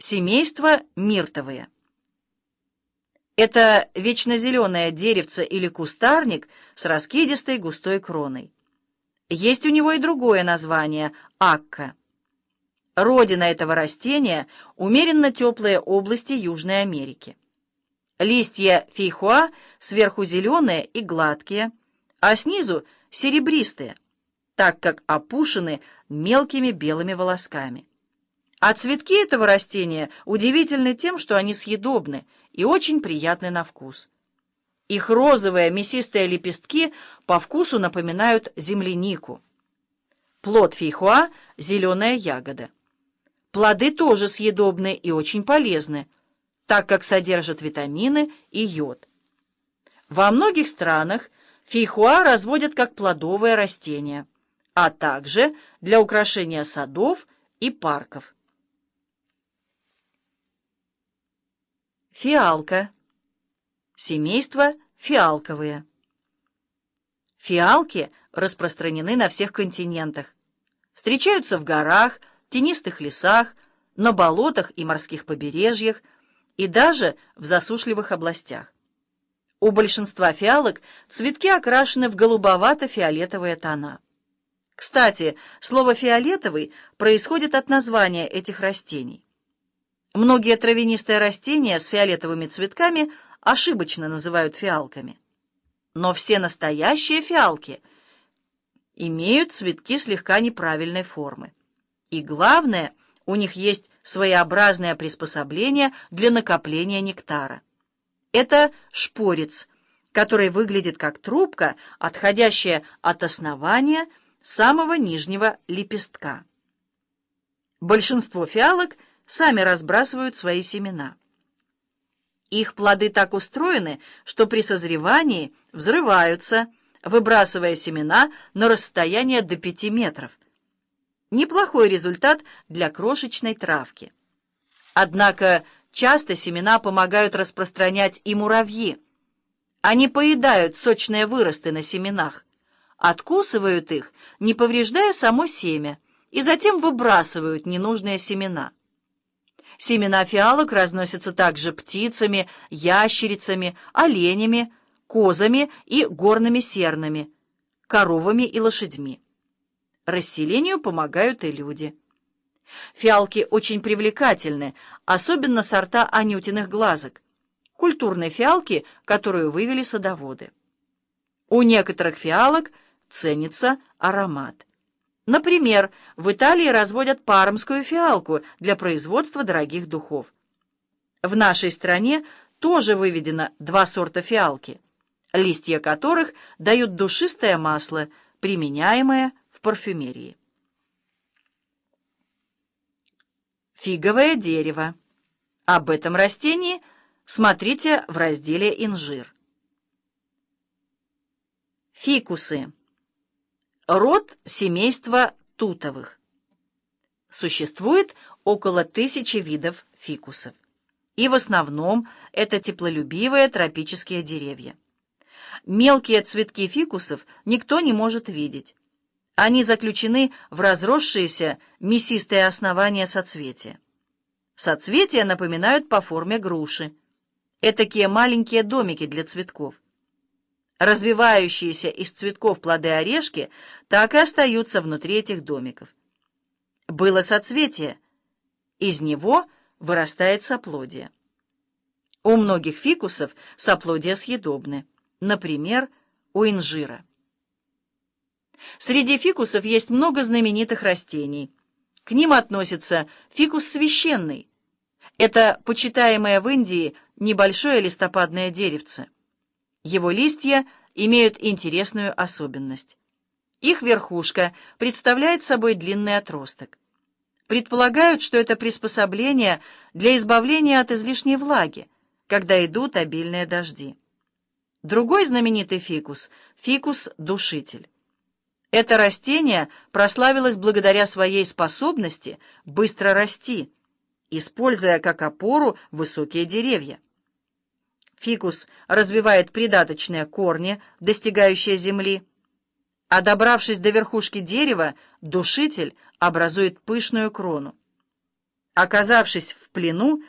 Семейство миртовые. Это вечно зеленое деревце или кустарник с раскидистой густой кроной. Есть у него и другое название – акка. Родина этого растения – умеренно теплые области Южной Америки. Листья фейхуа сверху зеленые и гладкие, а снизу серебристые, так как опушены мелкими белыми волосками. А цветки этого растения удивительны тем, что они съедобны и очень приятны на вкус. Их розовые мясистые лепестки по вкусу напоминают землянику. Плод фейхуа – зеленая ягода. Плоды тоже съедобны и очень полезны, так как содержат витамины и йод. Во многих странах фейхуа разводят как плодовое растение, а также для украшения садов и парков. Фиалка. Семейство фиалковые. Фиалки распространены на всех континентах. Встречаются в горах, тенистых лесах, на болотах и морских побережьях и даже в засушливых областях. У большинства фиалок цветки окрашены в голубовато-фиолетовые тона. Кстати, слово «фиолетовый» происходит от названия этих растений. Многие травянистые растения с фиолетовыми цветками ошибочно называют фиалками. Но все настоящие фиалки имеют цветки слегка неправильной формы. И главное, у них есть своеобразное приспособление для накопления нектара. Это шпорец, который выглядит как трубка, отходящая от основания самого нижнего лепестка. Большинство фиалок – сами разбрасывают свои семена. Их плоды так устроены, что при созревании взрываются, выбрасывая семена на расстояние до 5 метров. Неплохой результат для крошечной травки. Однако часто семена помогают распространять и муравьи. Они поедают сочные выросты на семенах, откусывают их, не повреждая само семя, и затем выбрасывают ненужные семена. Семена фиалок разносятся также птицами, ящерицами, оленями, козами и горными сернами, коровами и лошадьми. Расселению помогают и люди. Фиалки очень привлекательны, особенно сорта анютиных глазок, культурной фиалки, которую вывели садоводы. У некоторых фиалок ценится аромат. Например, в Италии разводят пармскую фиалку для производства дорогих духов. В нашей стране тоже выведено два сорта фиалки, листья которых дают душистое масло, применяемое в парфюмерии. Фиговое дерево. Об этом растении смотрите в разделе «Инжир». Фикусы. Род семейства тутовых. Существует около тысячи видов фикусов. И в основном это теплолюбивые тропические деревья. Мелкие цветки фикусов никто не может видеть. Они заключены в разросшиеся мясистые основания соцветия. Соцветия напоминают по форме груши. Этакие маленькие домики для цветков. Развивающиеся из цветков плоды-орешки так и остаются внутри этих домиков. Было соцветие, из него вырастает соплодие. У многих фикусов соплодия съедобны, например, у инжира. Среди фикусов есть много знаменитых растений. К ним относится фикус священный. Это почитаемое в Индии небольшое листопадное деревце. Его листья имеют интересную особенность. Их верхушка представляет собой длинный отросток. Предполагают, что это приспособление для избавления от излишней влаги, когда идут обильные дожди. Другой знаменитый фикус – фикус-душитель. Это растение прославилось благодаря своей способности быстро расти, используя как опору высокие деревья. Фикус развивает придаточные корни, достигающие земли, а добравшись до верхушки дерева, душитель образует пышную крону. Оказавшись в плену,